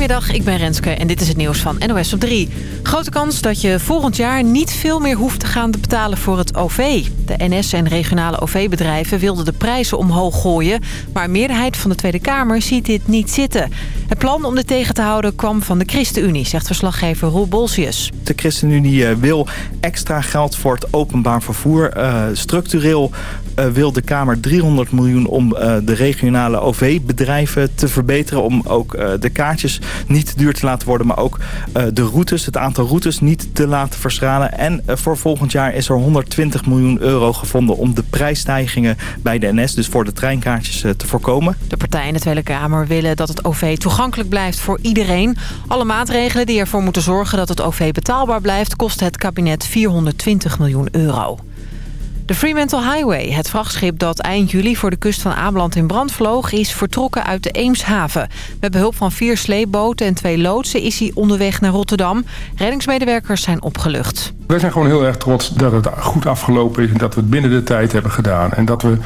Goedemiddag, ik ben Renske en dit is het nieuws van NOS op 3. Grote kans dat je volgend jaar niet veel meer hoeft te gaan betalen voor het OV. De NS en regionale OV-bedrijven wilden de prijzen omhoog gooien... maar een meerderheid van de Tweede Kamer ziet dit niet zitten. Het plan om dit tegen te houden kwam van de ChristenUnie, zegt verslaggever Roel Bolsius. De ChristenUnie eh, wil extra geld voor het openbaar vervoer. Uh, structureel wil de Kamer 300 miljoen om uh, de regionale OV-bedrijven te verbeteren... om ook de kaartjes niet duur te laten worden... maar ook de routes, het aantal routes niet te laten verschralen. En voor volgend jaar is er 120 miljoen euro gevonden... om de prijsstijgingen bij de NS, dus voor de treinkaartjes, te voorkomen. De partijen in de Tweede Kamer willen dat het OV toegankelijk blijft voor iedereen. Alle maatregelen die ervoor moeten zorgen dat het OV betaalbaar blijft... kost het kabinet 420 miljoen euro. De Fremantle Highway, het vrachtschip dat eind juli voor de kust van Ameland in brand vloog... is vertrokken uit de Eemshaven. Met behulp van vier sleepboten en twee loodsen is hij onderweg naar Rotterdam. Reddingsmedewerkers zijn opgelucht. Wij zijn gewoon heel erg trots dat het goed afgelopen is... en dat we het binnen de tijd hebben gedaan. En dat we,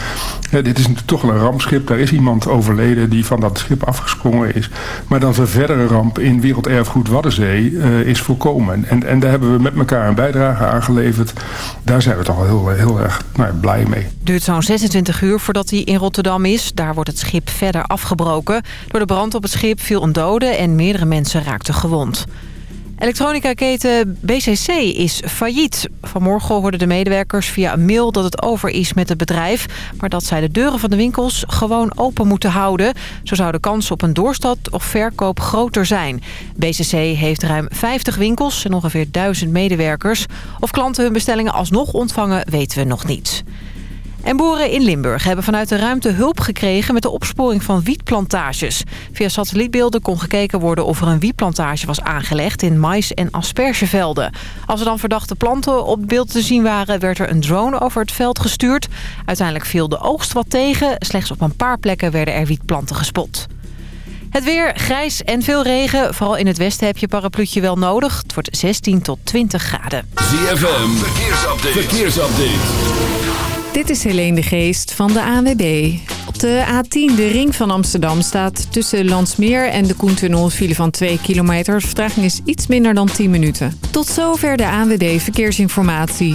dit is toch wel een rampschip. Daar is iemand overleden die van dat schip afgesprongen is. Maar dat een verdere ramp in werelderfgoed Waddenzee uh, is voorkomen. En, en daar hebben we met elkaar een bijdrage aan geleverd. Daar zijn we toch wel heel, heel erg nou, blij mee. duurt zo'n 26 uur voordat hij in Rotterdam is. Daar wordt het schip verder afgebroken. Door de brand op het schip viel een dode en meerdere mensen raakten gewond. Elektronica-keten BCC is failliet. Vanmorgen hoorden de medewerkers via een mail dat het over is met het bedrijf... maar dat zij de deuren van de winkels gewoon open moeten houden. Zo zou de kans op een doorstad of verkoop groter zijn. BCC heeft ruim 50 winkels en ongeveer 1000 medewerkers. Of klanten hun bestellingen alsnog ontvangen, weten we nog niet. En boeren in Limburg hebben vanuit de ruimte hulp gekregen met de opsporing van wietplantages. Via satellietbeelden kon gekeken worden of er een wietplantage was aangelegd in mais- en aspergevelden. Als er dan verdachte planten op beeld te zien waren, werd er een drone over het veld gestuurd. Uiteindelijk viel de oogst wat tegen. Slechts op een paar plekken werden er wietplanten gespot. Het weer, grijs en veel regen. Vooral in het westen heb je parapluutje wel nodig. Het wordt 16 tot 20 graden. ZFM, verkeersupdate. verkeersupdate. Dit is Helene de Geest van de ANWB. Op de A10, de ring van Amsterdam, staat tussen Landsmeer en de Koentunnel file van 2 kilometer. Vertraging is iets minder dan 10 minuten. Tot zover de ANWB Verkeersinformatie.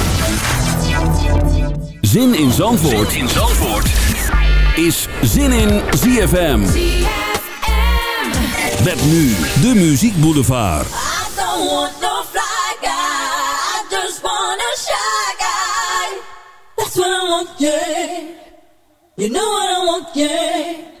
Zin in Zandvoort, zin in Zandvoort. is Zin in ZFM. ZFM. Met nu de Muziek Boulevard. That's what I want, yeah. You know what I want, yeah.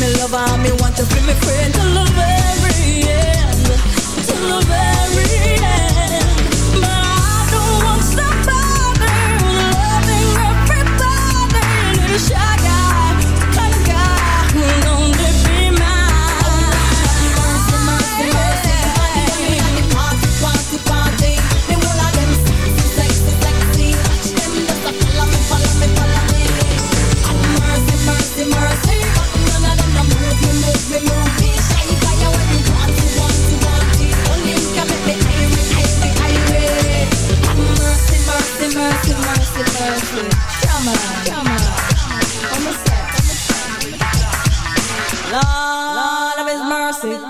Me lover, me want you feel me friend till the very end, till the very Lord of his mercy.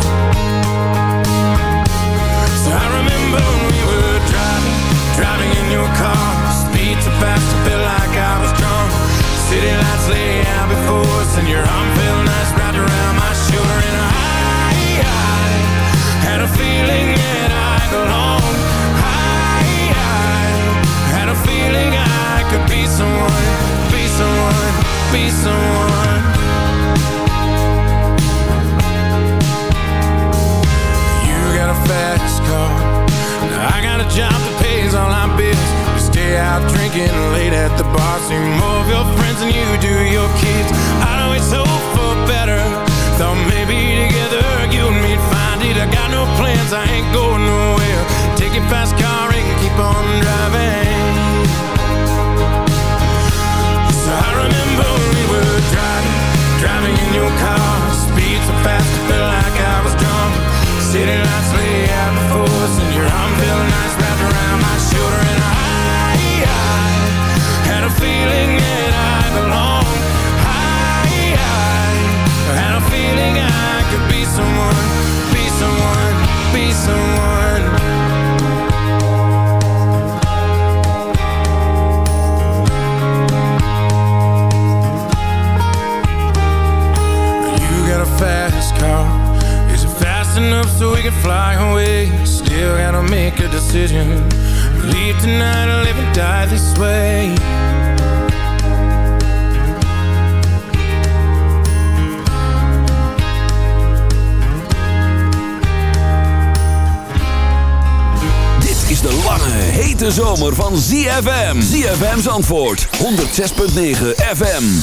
Zandvoort 106.9 FM.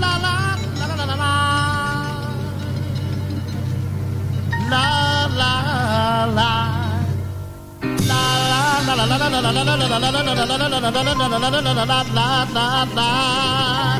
la la la la la la la la la la la la la la la la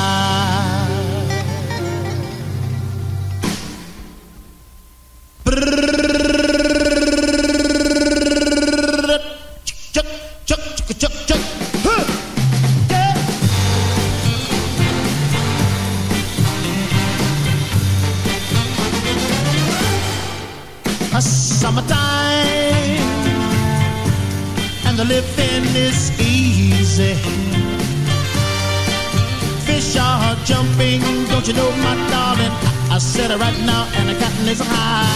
It right now, and the cotton is high.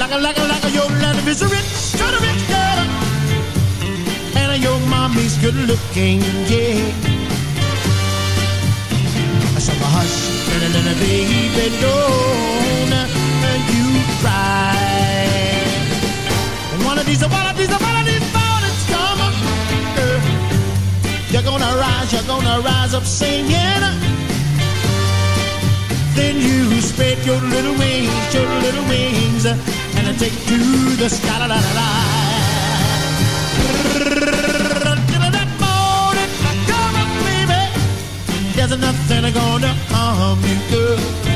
Like a, like a, like a, your love is a rich, kind of rich girl. And your mommy's good looking, yeah. So hush, little, little baby, don't you cry. One of these, one of these, one of these mornings come, girl. You're gonna rise, you're gonna rise up singing. Then you spread your little wings, your little wings, uh, and I take to the sky. La, la, la, la. That morning, come on, baby. There's nothing gonna harm you, girl.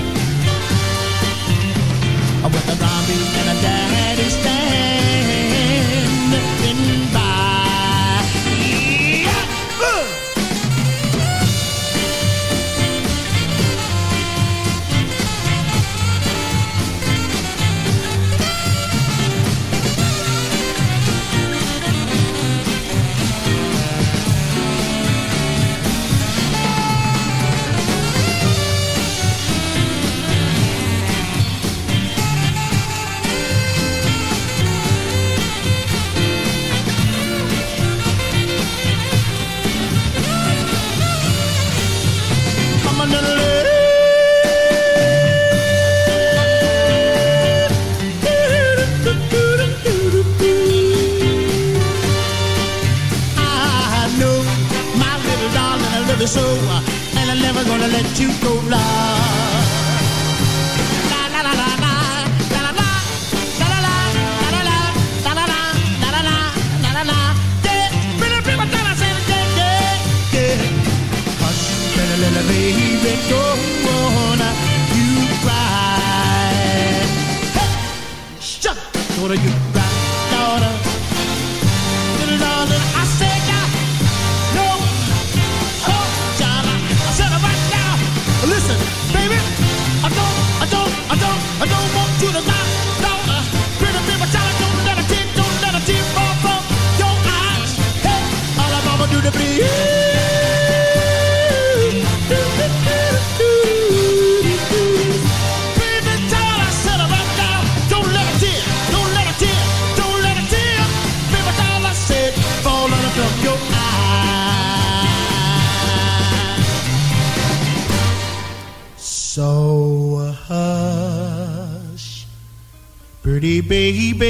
Baby.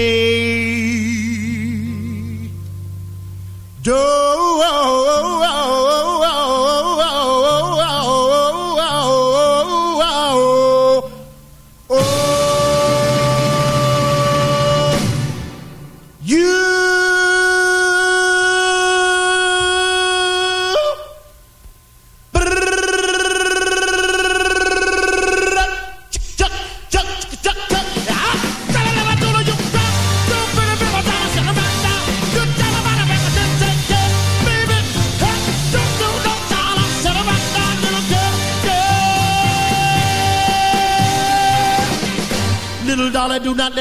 Little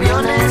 aviones.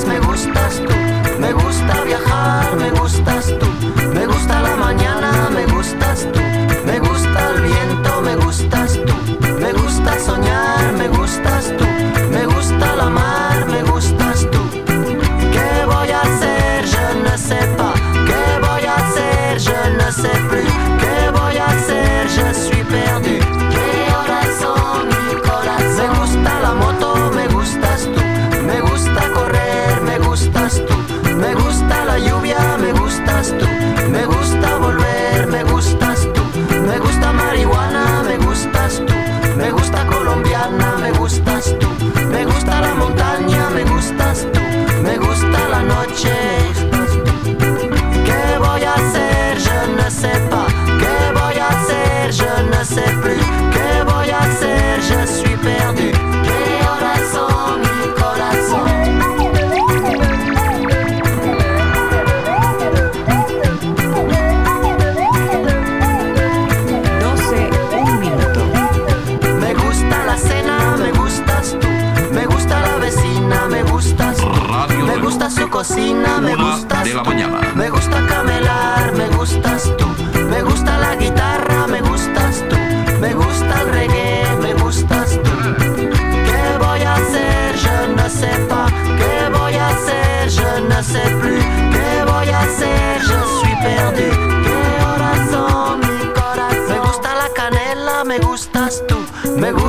fascina, me gustas de la mañana. Tú. Me gusta camelar, me gustas tú. Me gusta la guitarra, me gustas tú. Me gusta el reggae, me gustas tú. ¿Qué voy a hacer? Je ne sais pas. ¿Qué voy a hacer? Je ne sais plus. ¿Qué voy a hacer? Je suis perdu. ¿Qué corazón, mi corazón? Me gusta la canela, me gustas tú. Me gusta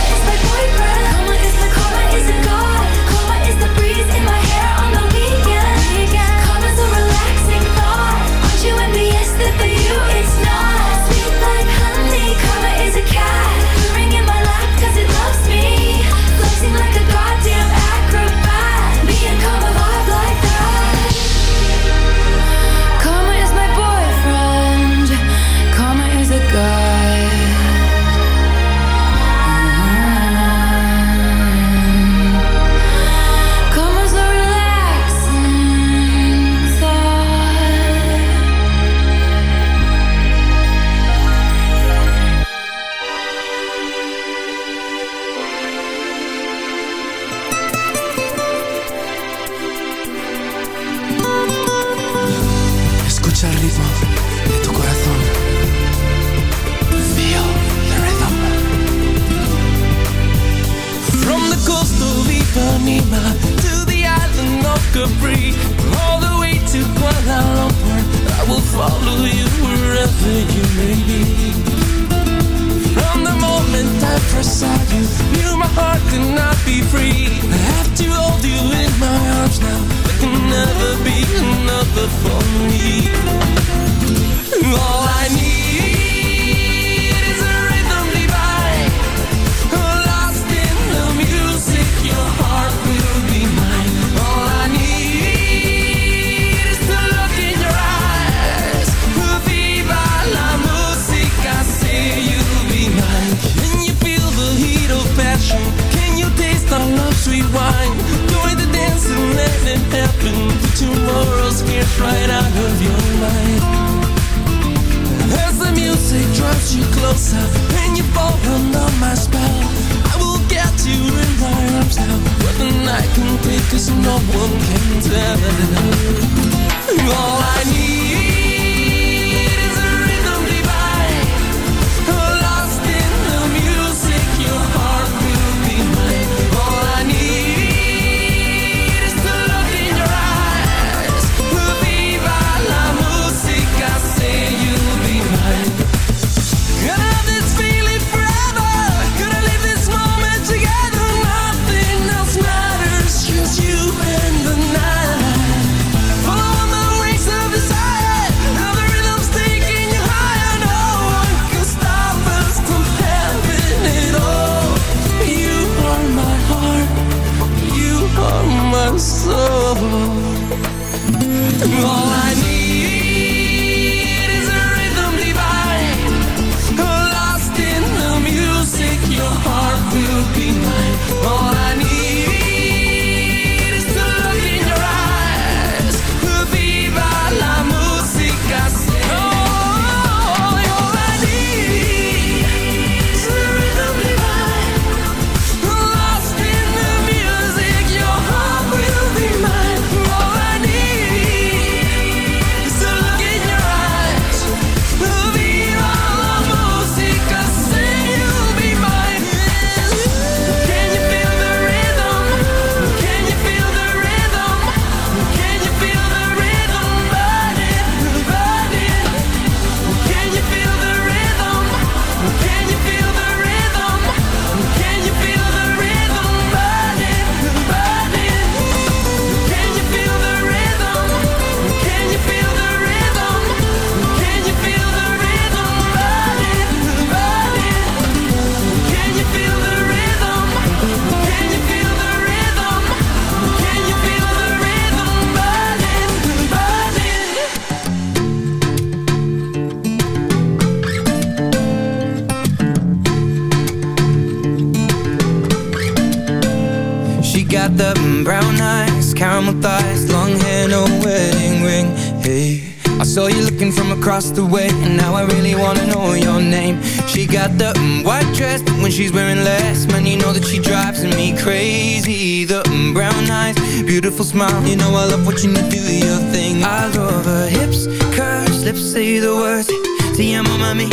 Caramel thighs, long hair, no wedding ring. Hey, I saw you looking from across the way, and now I really wanna know your name. She got the mm, white dress, but when she's wearing less, man, you know that she drives me crazy. The mm, brown eyes, beautiful smile, you know I love watching you do your thing. I love her hips, curves, lips say the words. Te amo, mami,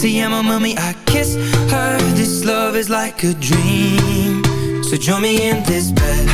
te amo, mami. I kiss her. This love is like a dream. So join me in this bed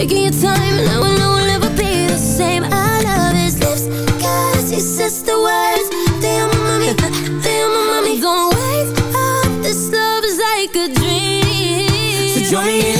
taking your time, and I know we'll never be the same. I love his lips, cause he says the words. Te amo, mami, te amo, mami. Don't wake up, this love is like a dream. So join me in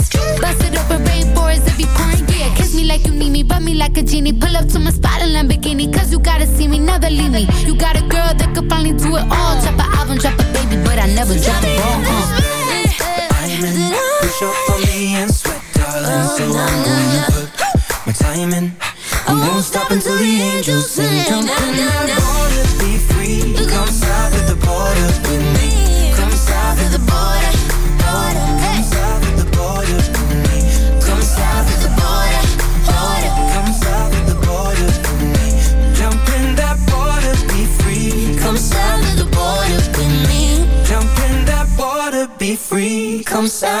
Bust it open, rainforest if you pouring. Yeah, kiss me like you need me, rub me like a genie. Pull up to my spot in Lamborghini, cause you gotta see me, never leave me. You got a girl that could finally do it all. Drop an album, drop a baby, but I never drop a ball. Uh. I'm. Push up on me and sweat, darling. So I'm gonna put my time in. I won't stop until the angels sing. Jump in that water, be free. Come south of the border with me. Come south of the border.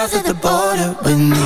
Of the border me.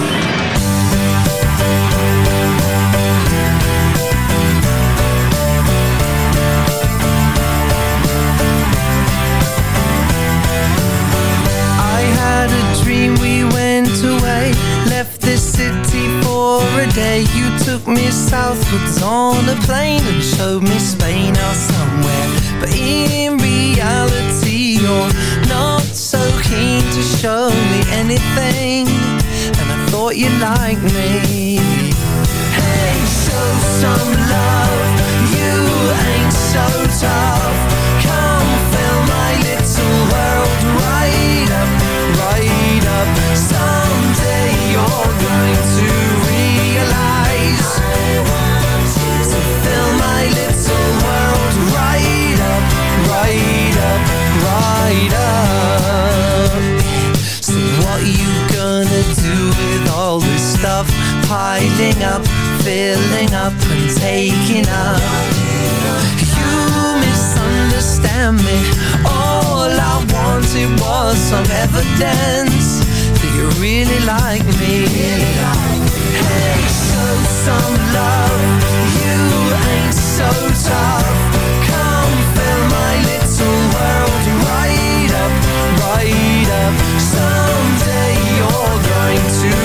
Evidence That you really like me. Hey, show some love You ain't so tough. Come fill my little world right up, right up. Someday you're going to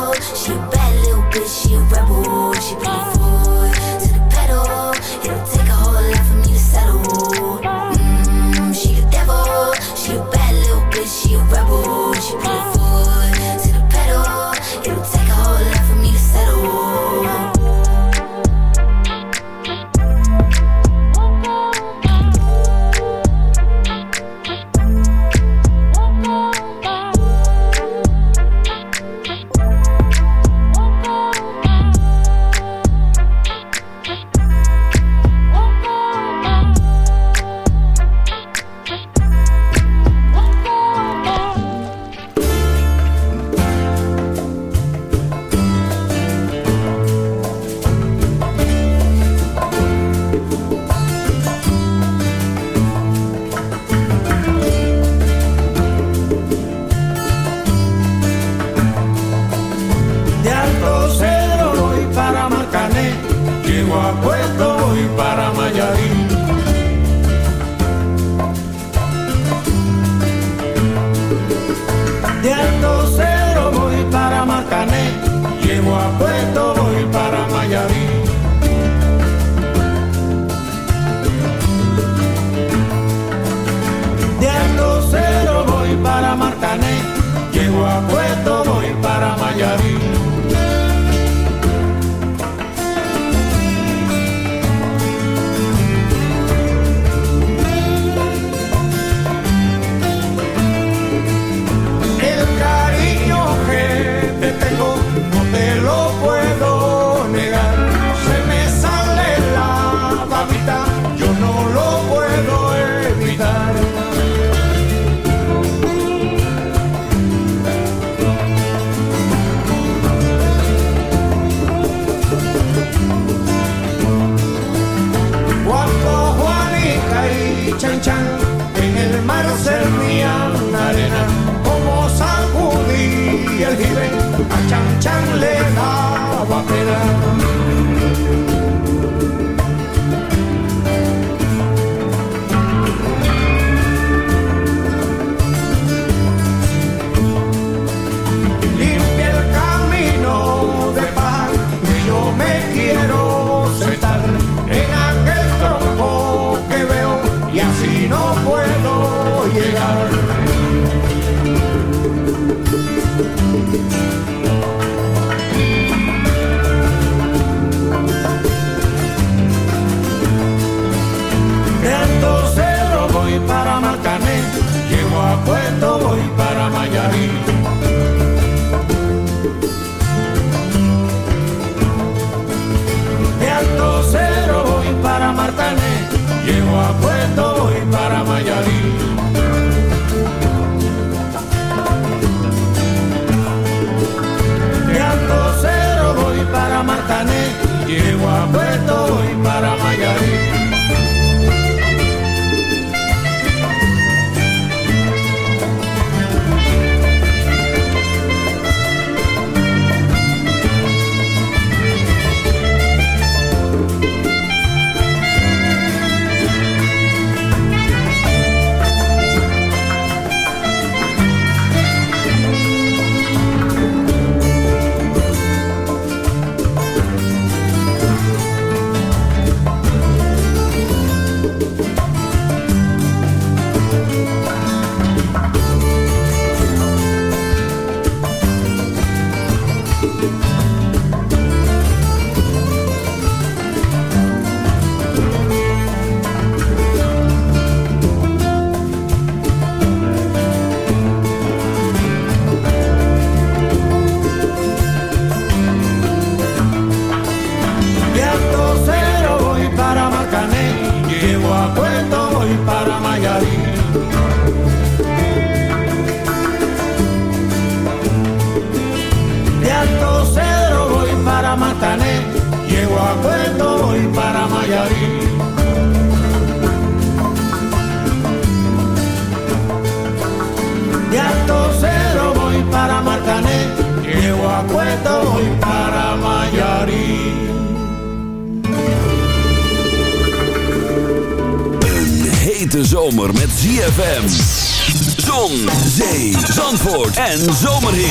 she a bad little bitch, she a rebel. She beautiful to the pedal. It'll take Cuando Juanita y Chan Chan en el mar servían arena, como sacudí el jibe, a Chan Chan le da voy para Mayarí. De Alto Cero voy para Marcané, llego a Puerto, voy para Mayarí. De Alto Cero voy para Marcané, llego a Puerto, voy para Mayarí. en zomerhit.